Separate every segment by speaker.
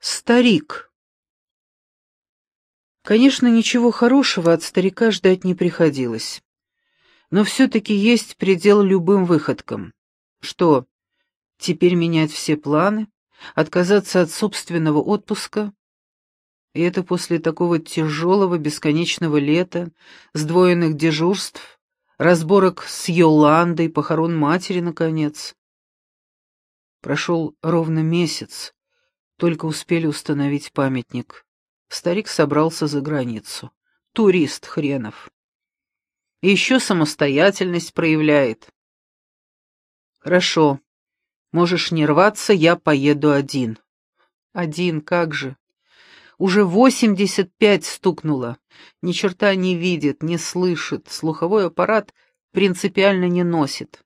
Speaker 1: Старик. Конечно, ничего хорошего от старика ждать не приходилось. Но все-таки есть предел любым выходкам. Что, теперь менять все планы? Отказаться от собственного отпуска? И это после такого тяжелого бесконечного лета, сдвоенных дежурств, разборок с Йоландой, похорон матери, наконец. Прошел ровно месяц, только успели установить памятник. Старик собрался за границу. Турист хренов. Еще самостоятельность проявляет. Хорошо. Можешь не рваться, я поеду один. Один, как же. Уже восемьдесят пять стукнуло. Ни черта не видит, не слышит, слуховой аппарат принципиально не носит.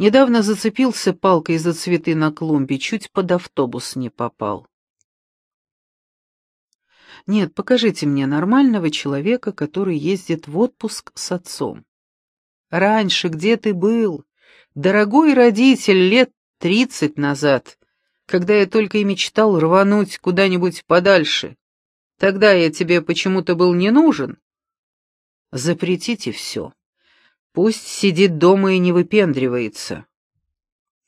Speaker 1: Недавно зацепился палкой за цветы на клумбе, чуть под автобус не попал. Нет, покажите мне нормального человека, который ездит в отпуск с отцом. Раньше где ты был? Дорогой родитель лет тридцать назад, когда я только и мечтал рвануть куда-нибудь подальше. Тогда я тебе почему-то был не нужен. Запретите все. Пусть сидит дома и не выпендривается.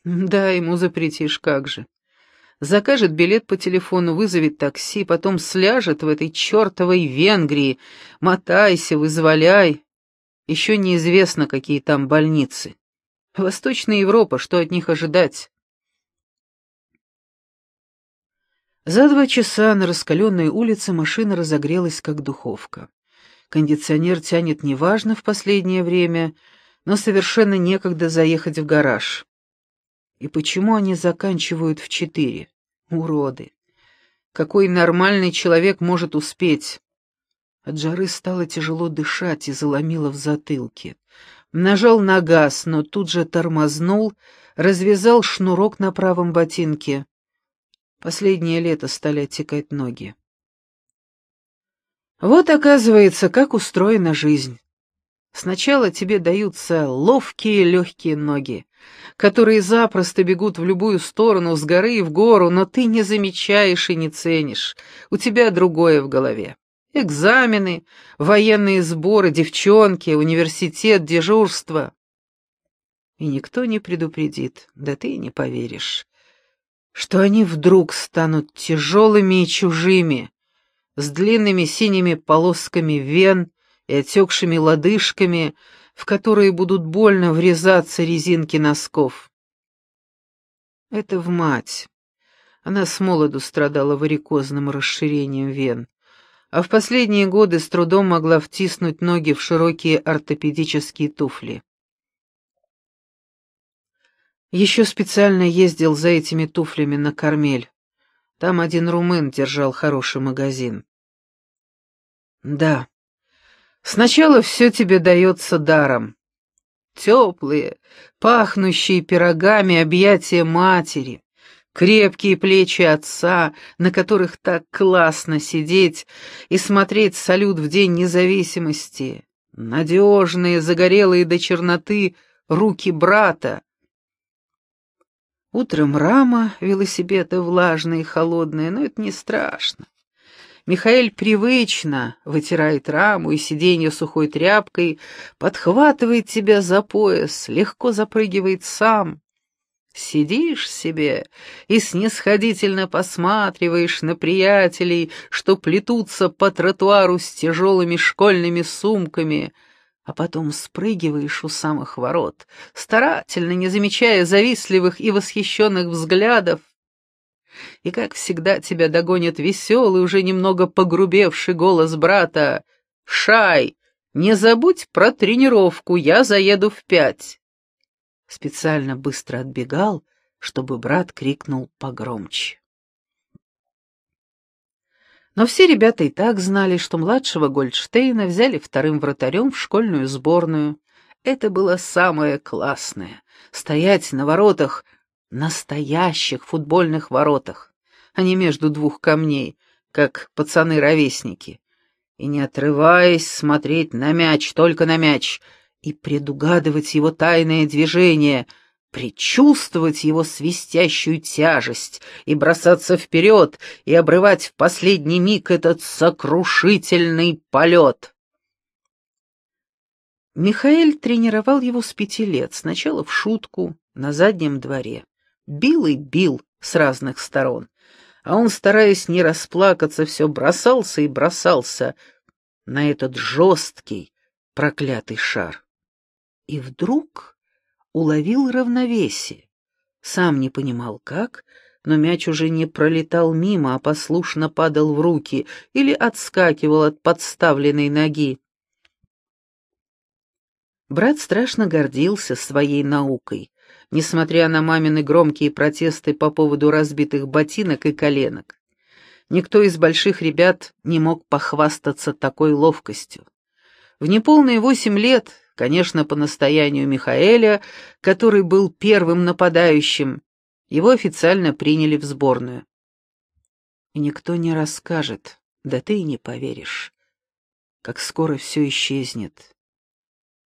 Speaker 1: Да, ему запретишь, как же. Закажет билет по телефону, вызовет такси, потом сляжет в этой чертовой Венгрии. Мотайся, вызволяй. Еще неизвестно, какие там больницы. Восточная Европа, что от них ожидать? За два часа на раскаленной улице машина разогрелась, как духовка. Кондиционер тянет неважно в последнее время, но совершенно некогда заехать в гараж. И почему они заканчивают в четыре? Уроды! Какой нормальный человек может успеть? От жары стало тяжело дышать и заломило в затылке. Нажал на газ, но тут же тормознул, развязал шнурок на правом ботинке. Последнее лето стали оттекать ноги. Вот, оказывается, как устроена жизнь. Сначала тебе даются ловкие легкие ноги, которые запросто бегут в любую сторону, с горы в гору, но ты не замечаешь и не ценишь. У тебя другое в голове. Экзамены, военные сборы, девчонки, университет, дежурство. И никто не предупредит, да ты не поверишь, что они вдруг станут тяжелыми и чужими, с длинными синими полосками вен и отекшими лодыжками, в которые будут больно врезаться резинки носков. Это в мать. Она с молоду страдала варикозным расширением вен, а в последние годы с трудом могла втиснуть ноги в широкие ортопедические туфли. Еще специально ездил за этими туфлями на Кармель. Там один румын держал хороший магазин. Да, сначала все тебе дается даром. Теплые, пахнущие пирогами объятия матери, крепкие плечи отца, на которых так классно сидеть и смотреть салют в День независимости, надежные, загорелые до черноты руки брата, Утром рама, велосипеда влажная и холодная, но это не страшно. Михаил привычно вытирает раму и сиденье сухой тряпкой, подхватывает тебя за пояс, легко запрыгивает сам. Сидишь себе и снисходительно посматриваешь на приятелей, что плетутся по тротуару с тяжелыми школьными сумками — а потом спрыгиваешь у самых ворот, старательно не замечая завистливых и восхищенных взглядов. И, как всегда, тебя догонит веселый, уже немного погрубевший голос брата. «Шай, не забудь про тренировку, я заеду в пять». Специально быстро отбегал, чтобы брат крикнул погромче. Но все ребята и так знали, что младшего Гольдштейна взяли вторым вратарем в школьную сборную. Это было самое классное — стоять на воротах, настоящих футбольных воротах, а не между двух камней, как пацаны-ровесники, и, не отрываясь, смотреть на мяч, только на мяч, и предугадывать его тайное движение, предчувствовать его свистящую тяжесть и бросаться вперед и обрывать в последний миг этот сокрушительный полет. Михаил тренировал его с пяти лет, сначала в шутку, на заднем дворе. Бил и бил с разных сторон, а он, стараясь не расплакаться, все бросался и бросался на этот жесткий, проклятый шар. И вдруг уловил равновесие. Сам не понимал, как, но мяч уже не пролетал мимо, а послушно падал в руки или отскакивал от подставленной ноги. Брат страшно гордился своей наукой, несмотря на мамины громкие протесты по поводу разбитых ботинок и коленок. Никто из больших ребят не мог похвастаться такой ловкостью. В неполные восемь лет конечно, по настоянию Михаэля, который был первым нападающим, его официально приняли в сборную. И никто не расскажет, да ты и не поверишь, как скоро все исчезнет.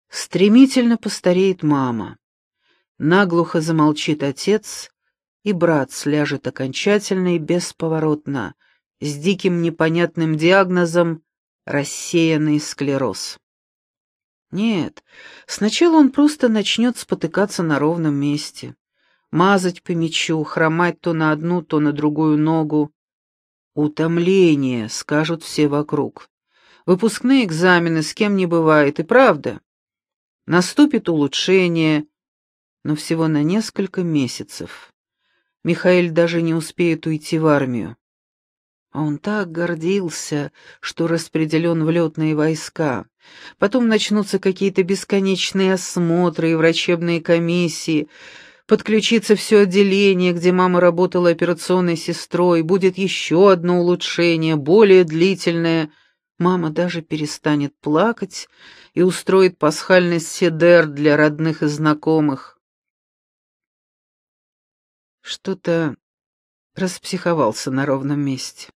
Speaker 1: Стремительно постареет мама, наглухо замолчит отец, и брат сляжет окончательно и бесповоротно, с диким непонятным диагнозом рассеянный склероз. Нет, сначала он просто начнет спотыкаться на ровном месте, мазать по мячу, хромать то на одну, то на другую ногу. Утомление, скажут все вокруг. Выпускные экзамены с кем не бывает, и правда. Наступит улучшение, но всего на несколько месяцев. Михаил даже не успеет уйти в армию. Он так гордился, что распределен в летные войска. Потом начнутся какие-то бесконечные осмотры и врачебные комиссии. Подключится все отделение, где мама работала операционной сестрой. Будет еще одно улучшение, более длительное. Мама даже перестанет плакать и устроит пасхальный седер для родных и знакомых. Что-то распсиховался на ровном месте.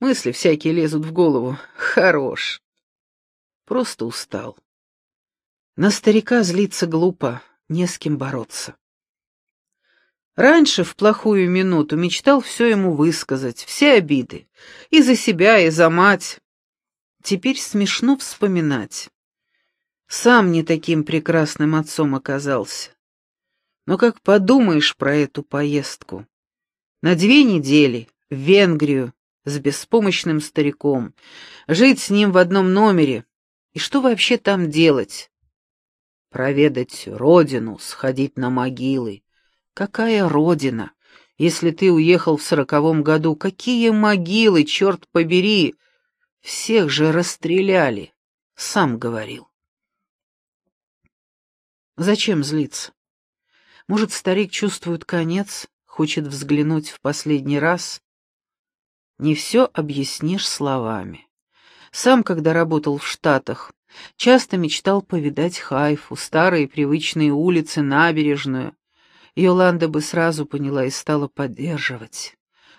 Speaker 1: Мысли всякие лезут в голову. Хорош. Просто устал. На старика злиться глупо, не с кем бороться. Раньше, в плохую минуту, мечтал все ему высказать, все обиды. И за себя, и за мать. Теперь смешно вспоминать. Сам не таким прекрасным отцом оказался. Но как подумаешь про эту поездку? На две недели в Венгрию с беспомощным стариком, жить с ним в одном номере. И что вообще там делать? Проведать родину, сходить на могилы. Какая родина? Если ты уехал в сороковом году, какие могилы, черт побери! Всех же расстреляли, сам говорил. Зачем злиться? Может, старик чувствует конец, хочет взглянуть в последний раз? Не все объяснишь словами. Сам, когда работал в Штатах, часто мечтал повидать Хайфу, старые привычные улицы, набережную. Йоланда бы сразу поняла и стала поддерживать.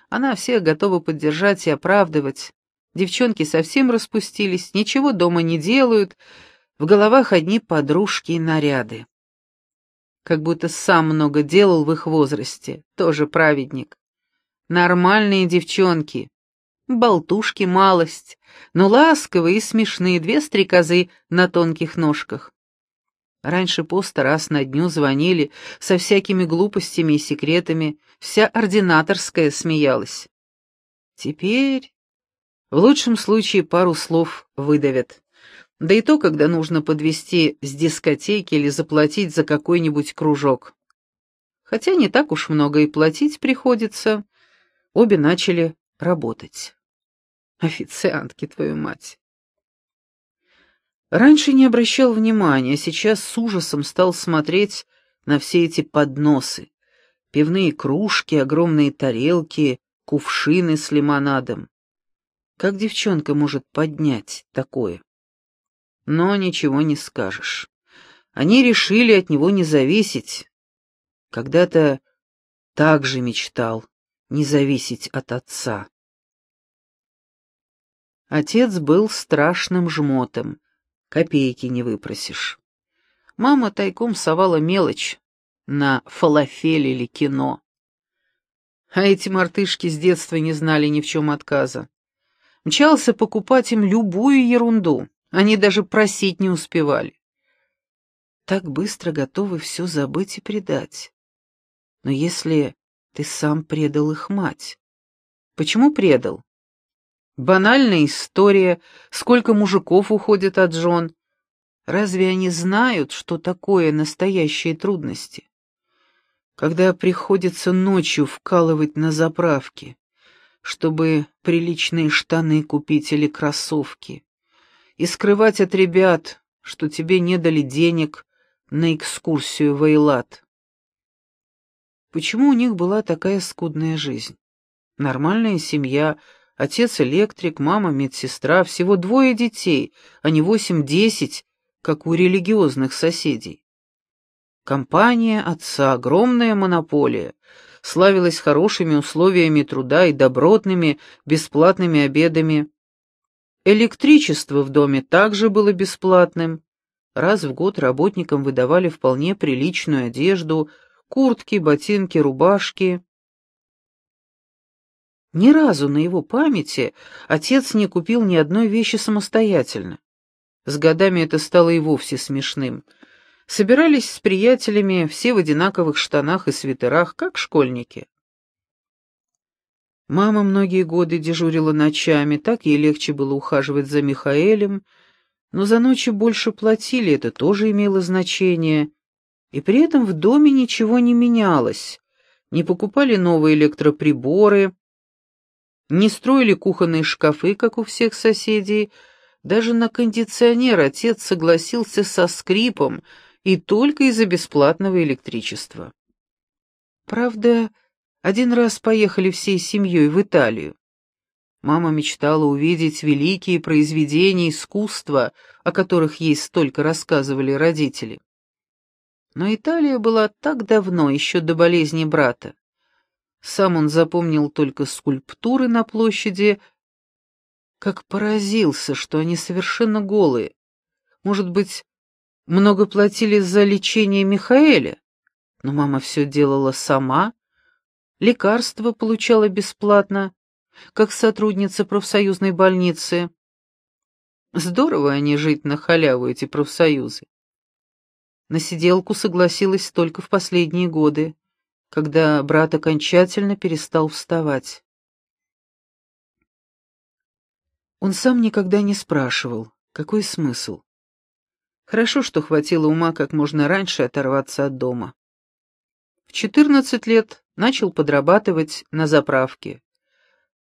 Speaker 1: Она всех готова поддержать и оправдывать. Девчонки совсем распустились, ничего дома не делают, в головах одни подружки и наряды. Как будто сам много делал в их возрасте, тоже праведник. Нормальные девчонки. Болтушки малость, но ласковые и смешные две стрекозы на тонких ножках. Раньше по сто раз на дню звонили со всякими глупостями и секретами, вся ординаторская смеялась. Теперь в лучшем случае пару слов выдавят. Да и то, когда нужно подвести с дискотеки или заплатить за какой-нибудь кружок. Хотя не так уж много и платить приходится обе начали работать. Официантки, твою мать. Раньше не обращал внимания, сейчас с ужасом стал смотреть на все эти подносы. Пивные кружки, огромные тарелки, кувшины с лимонадом. Как девчонка может поднять такое? Но ничего не скажешь. Они решили от него не зависеть. Когда-то так же мечтал не зависеть от отца. Отец был страшным жмотом, копейки не выпросишь. Мама тайком совала мелочь, на фалафель или кино. А эти мартышки с детства не знали ни в чем отказа. Мчался покупать им любую ерунду, они даже просить не успевали. Так быстро готовы все забыть и предать. Но если ты сам предал их мать, почему предал? Банальная история, сколько мужиков уходит от жен. Разве они знают, что такое настоящие трудности? Когда приходится ночью вкалывать на заправке, чтобы приличные штаны купить или кроссовки, и скрывать от ребят, что тебе не дали денег на экскурсию в Эйлат. Почему у них была такая скудная жизнь? Нормальная семья, отец электрик, мама медсестра, всего двое детей, а не восемь-десять, как у религиозных соседей. Компания отца, огромная монополия, славилась хорошими условиями труда и добротными бесплатными обедами. Электричество в доме также было бесплатным. Раз в год работникам выдавали вполне приличную одежду, куртки, ботинки, рубашки. Ни разу на его памяти отец не купил ни одной вещи самостоятельно. С годами это стало и вовсе смешным. Собирались с приятелями все в одинаковых штанах и свитерах, как школьники. Мама многие годы дежурила ночами, так ей легче было ухаживать за Михаэлем, но за ночи больше платили, это тоже имело значение, и при этом в доме ничего не менялось, не покупали новые электроприборы, не строили кухонные шкафы, как у всех соседей, даже на кондиционер отец согласился со скрипом и только из-за бесплатного электричества. Правда, один раз поехали всей семьей в Италию. Мама мечтала увидеть великие произведения искусства, о которых ей столько рассказывали родители. Но Италия была так давно, еще до болезни брата. Сам он запомнил только скульптуры на площади, как поразился, что они совершенно голые. Может быть, много платили за лечение Михаэля? Но мама все делала сама, лекарства получала бесплатно, как сотрудница профсоюзной больницы. Здорово они жить на халяву, эти профсоюзы. На сиделку согласилась только в последние годы, когда брат окончательно перестал вставать. Он сам никогда не спрашивал, какой смысл. Хорошо, что хватило ума как можно раньше оторваться от дома. В 14 лет начал подрабатывать на заправке.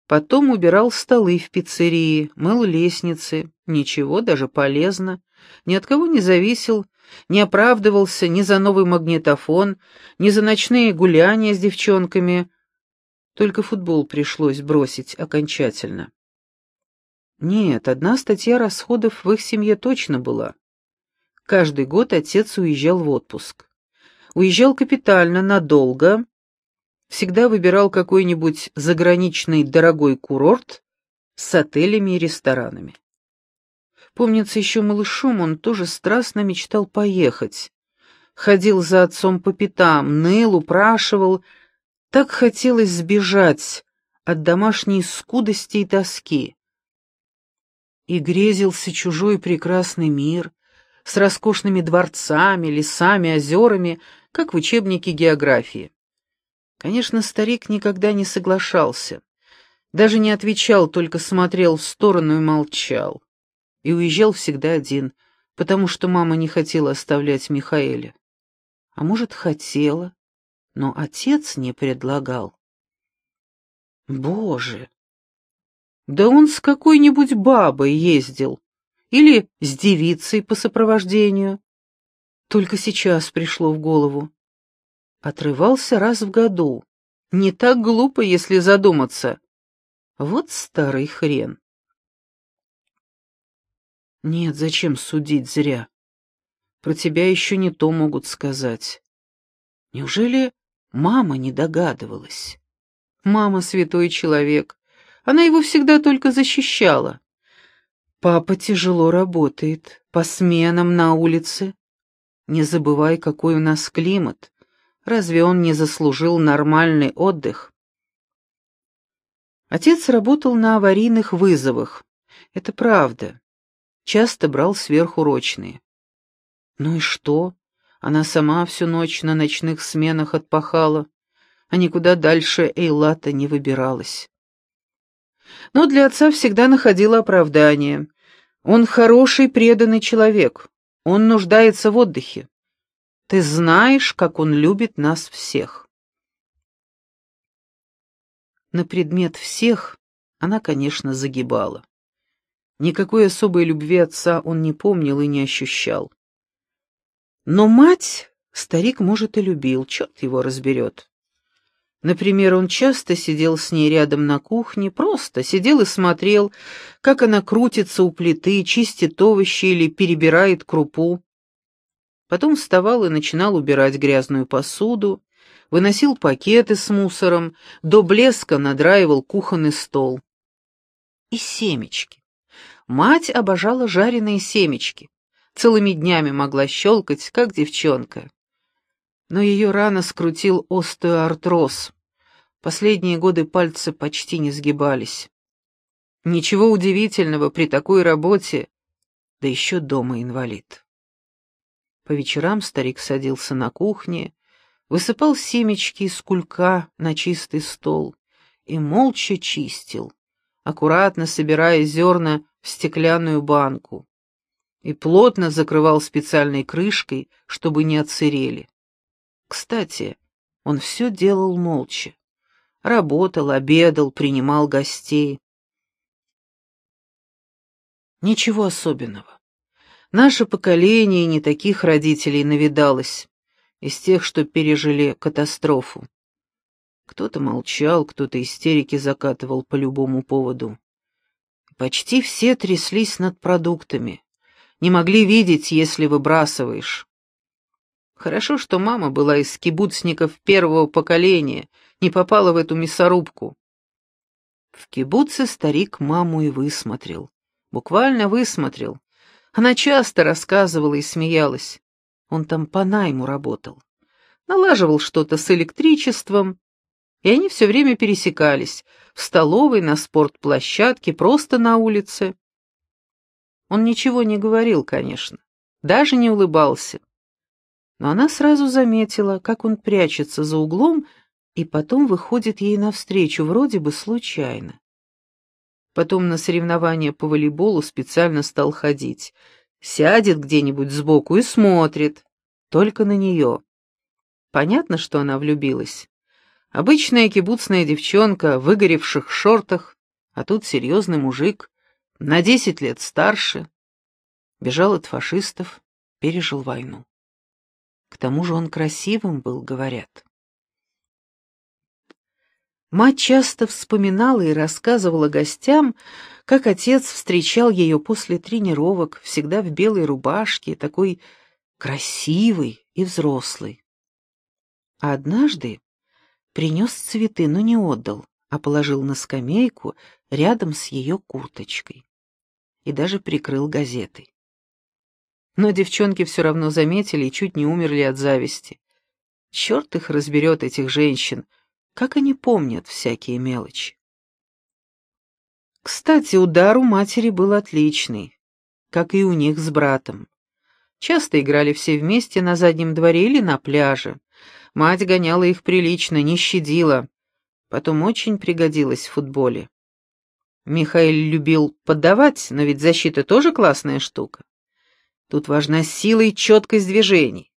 Speaker 1: Потом убирал столы в пиццерии, мыл лестницы, ничего, даже полезно, ни от кого не зависел, не оправдывался ни за новый магнитофон, ни за ночные гуляния с девчонками. Только футбол пришлось бросить окончательно. Нет, одна статья расходов в их семье точно была. Каждый год отец уезжал в отпуск. Уезжал капитально, надолго, всегда выбирал какой-нибудь заграничный дорогой курорт с отелями и ресторанами. Помнится, еще малышом он тоже страстно мечтал поехать. Ходил за отцом по пятам, ныл, упрашивал. Так хотелось сбежать от домашней скудости и тоски. И грезился чужой прекрасный мир с роскошными дворцами, лесами, озерами, как в учебнике географии. Конечно, старик никогда не соглашался. Даже не отвечал, только смотрел в сторону и молчал. И уезжал всегда один, потому что мама не хотела оставлять Михаэля. А может, хотела, но отец не предлагал. Боже! Да он с какой-нибудь бабой ездил. Или с девицей по сопровождению. Только сейчас пришло в голову. Отрывался раз в году. Не так глупо, если задуматься. Вот старый хрен. Нет, зачем судить зря? Про тебя еще не то могут сказать. Неужели мама не догадывалась? Мама святой человек. Она его всегда только защищала. Папа тяжело работает, по сменам на улице. Не забывай, какой у нас климат. Разве он не заслужил нормальный отдых? Отец работал на аварийных вызовах. Это правда. Часто брал сверхурочные. Ну и что? Она сама всю ночь на ночных сменах отпахала, а никуда дальше Эйлата не выбиралась. Но для отца всегда находила оправдание. Он хороший, преданный человек. Он нуждается в отдыхе. Ты знаешь, как он любит нас всех. На предмет всех она, конечно, загибала. Никакой особой любви отца он не помнил и не ощущал. Но мать старик, может, и любил, черт его разберет. Например, он часто сидел с ней рядом на кухне, просто сидел и смотрел, как она крутится у плиты, чистит овощи или перебирает крупу. Потом вставал и начинал убирать грязную посуду, выносил пакеты с мусором, до блеска надраивал кухонный стол. И семечки. Мать обожала жареные семечки. Целыми днями могла щелкать, как девчонка. Но ее рано скрутил остеоартроз. Последние годы пальцы почти не сгибались. Ничего удивительного при такой работе, да еще дома инвалид. По вечерам старик садился на кухне, высыпал семечки из кулька на чистый стол и молча чистил, аккуратно собирая зерна в стеклянную банку, и плотно закрывал специальной крышкой, чтобы не отсырели. Кстати, он все делал молча. Работал, обедал, принимал гостей. Ничего особенного. Наше поколение не таких родителей навидалось из тех, что пережили катастрофу. Кто-то молчал, кто-то истерики закатывал по любому поводу. Почти все тряслись над продуктами. Не могли видеть, если выбрасываешь. Хорошо, что мама была из кибуцников первого поколения, не попала в эту мясорубку. В кибуце старик маму и высмотрел. Буквально высмотрел. Она часто рассказывала и смеялась. Он там по найму работал. Налаживал что-то с электричеством, и они все время пересекались, в столовой, на спортплощадке, просто на улице. Он ничего не говорил, конечно, даже не улыбался. Но она сразу заметила, как он прячется за углом и потом выходит ей навстречу, вроде бы случайно. Потом на соревнования по волейболу специально стал ходить — Сядет где-нибудь сбоку и смотрит. Только на нее. Понятно, что она влюбилась. Обычная кибуцная девчонка в выгоревших шортах, а тут серьезный мужик, на десять лет старше. Бежал от фашистов, пережил войну. К тому же он красивым был, говорят. Мать часто вспоминала и рассказывала гостям, как отец встречал ее после тренировок, всегда в белой рубашке, такой красивый и взрослый. А однажды принес цветы, но не отдал, а положил на скамейку рядом с ее курточкой и даже прикрыл газетой. Но девчонки все равно заметили и чуть не умерли от зависти. Черт их разберет, этих женщин — как они помнят всякие мелочи? Кстати, удар у матери был отличный, как и у них с братом. Часто играли все вместе на заднем дворе или на пляже. Мать гоняла их прилично, не щадила. Потом очень пригодилась в футболе. Михаил любил поддавать, но ведь защита тоже классная штука. Тут важна сила и четкость движений.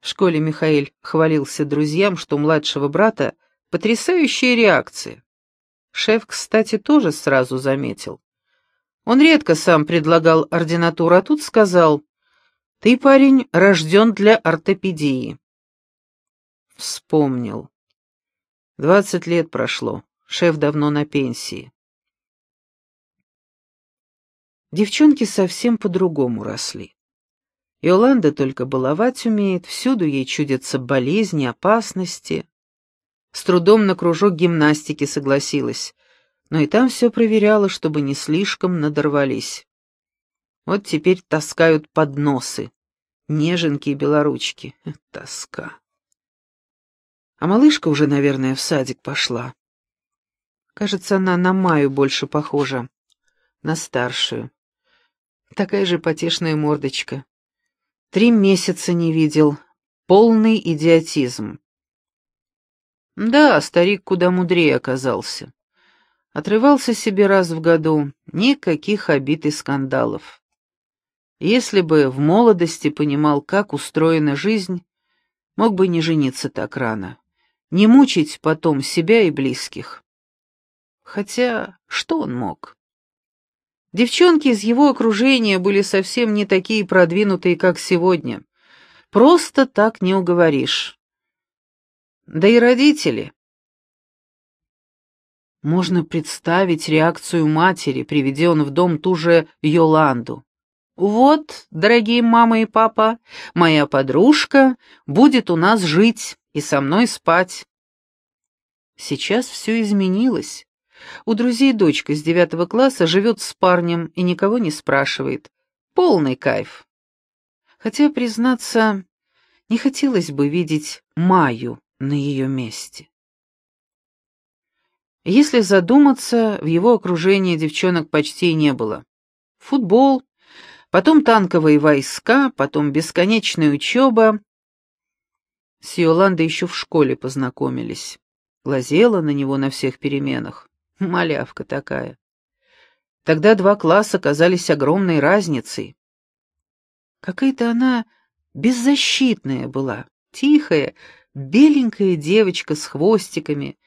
Speaker 1: В школе Михаил хвалился друзьям, что младшего брата Потрясающая реакция. Шеф, кстати, тоже сразу заметил. Он редко сам предлагал ординатуру, а тут сказал, «Ты, парень, рожден для ортопедии». Вспомнил. Двадцать лет прошло, шеф давно на пенсии. Девчонки совсем по-другому росли. Иоланда только баловать умеет, всюду ей чудятся болезни, опасности. С трудом на кружок гимнастики согласилась, но и там все проверяла, чтобы не слишком надорвались. Вот теперь таскают подносы, неженки и белоручки. Тоска. А малышка уже, наверное, в садик пошла. Кажется, она на Маю больше похожа, на старшую. Такая же потешная мордочка. Три месяца не видел. Полный идиотизм. Да, старик куда мудрее оказался. Отрывался себе раз в году, никаких обид и скандалов. Если бы в молодости понимал, как устроена жизнь, мог бы не жениться так рано, не мучить потом себя и близких. Хотя, что он мог? Девчонки из его окружения были совсем не такие продвинутые, как сегодня. Просто так не уговоришь. Да и родители. Можно представить реакцию матери, приведя он в дом ту же Йоланду. «Вот, дорогие мама и папа, моя подружка будет у нас жить и со мной спать». Сейчас все изменилось. У друзей дочка с девятого класса живет с парнем и никого не спрашивает. Полный кайф. Хотя, признаться, не хотелось бы видеть Маю на ее месте. Если задуматься, в его окружении девчонок почти не было. Футбол, потом танковые войска, потом бесконечная учеба. С Йоландой еще в школе познакомились. Глазела на него на всех переменах. Малявка такая. Тогда два класса казались огромной разницей. Какая-то она беззащитная была, тихая, беленькая девочка с хвостиками.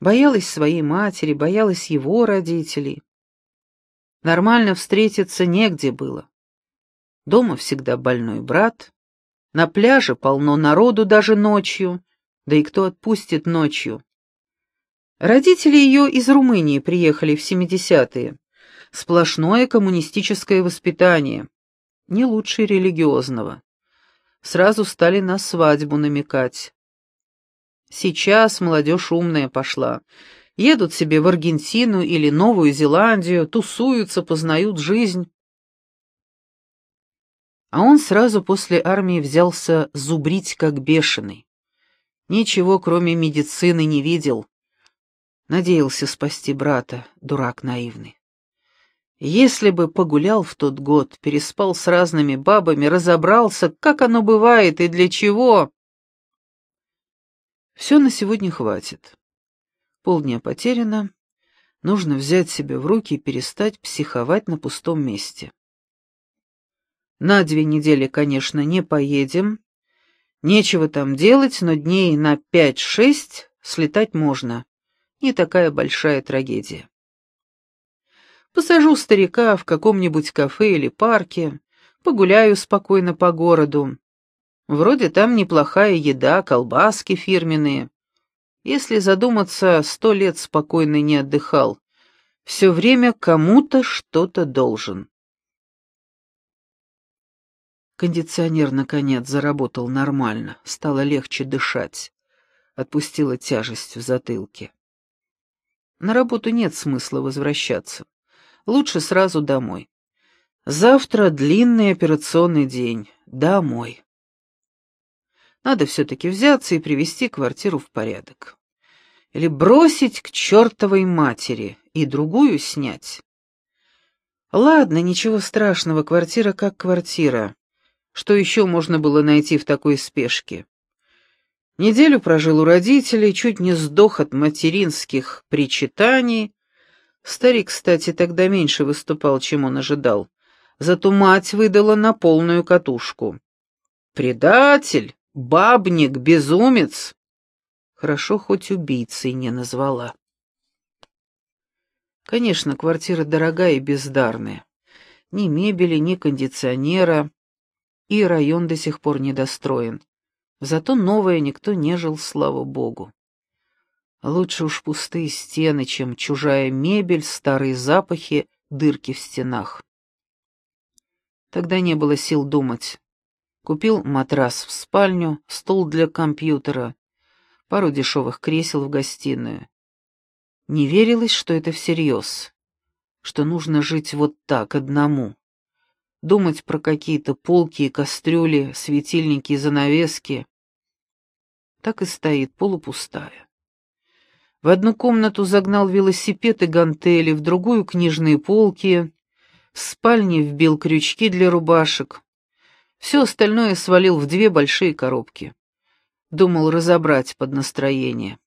Speaker 1: Боялась своей матери, боялась его родителей. Нормально встретиться негде было. Дома всегда больной брат, на пляже полно народу даже ночью, да и кто отпустит ночью? Родители ее из Румынии приехали в 70-е. Сплошное коммунистическое воспитание, не лучше религиозного. Сразу стали на свадьбу намекать. Сейчас молодежь умная пошла. Едут себе в Аргентину или Новую Зеландию, тусуются, познают жизнь. А он сразу после армии взялся зубрить как бешеный. Ничего, кроме медицины, не видел. Надеялся спасти брата, дурак наивный. Если бы погулял в тот год, переспал с разными бабами, разобрался, как оно бывает и для чего. Все на сегодня хватит. Полдня потеряно. Нужно взять себя в руки и перестать психовать на пустом месте. На две недели, конечно, не поедем. Нечего там делать, но дней на пять-шесть слетать можно не такая большая трагедия. Посажу старика в каком-нибудь кафе или парке, погуляю спокойно по городу. Вроде там неплохая еда, колбаски фирменные. Если задуматься, сто лет спокойно не отдыхал. Все время кому-то что-то должен. Кондиционер, наконец, заработал нормально, стало легче дышать. Отпустила тяжесть в затылке. На работу нет смысла возвращаться. Лучше сразу домой. Завтра длинный операционный день. Домой. Надо все-таки взяться и привести квартиру в порядок. Или бросить к чертовой матери и другую снять. Ладно, ничего страшного, квартира как квартира. Что еще можно было найти в такой спешке? Неделю прожил у родителей, чуть не сдох от материнских причитаний. Старик, кстати, тогда меньше выступал, чем он ожидал. Зато мать выдала на полную катушку. «Предатель! Бабник! Безумец!» Хорошо, хоть убийцей не назвала. Конечно, квартира дорогая и бездарная. Ни мебели, ни кондиционера, и район до сих пор недостроен. Зато новое никто не жил, слава богу. Лучше уж пустые стены, чем чужая мебель, старые запахи, дырки в стенах. Тогда не было сил думать. Купил матрас в спальню, стол для компьютера, пару дешевых кресел в гостиную. Не верилось, что это всерьез, что нужно жить вот так, одному. Думать про какие-то полки и кастрюли, светильники и занавески. так и стоит, полупустая. В одну комнату загнал велосипед и гантели, в другую — книжные полки, в спальне вбил крючки для рубашек. Все остальное свалил в две большие коробки. Думал разобрать под настроение.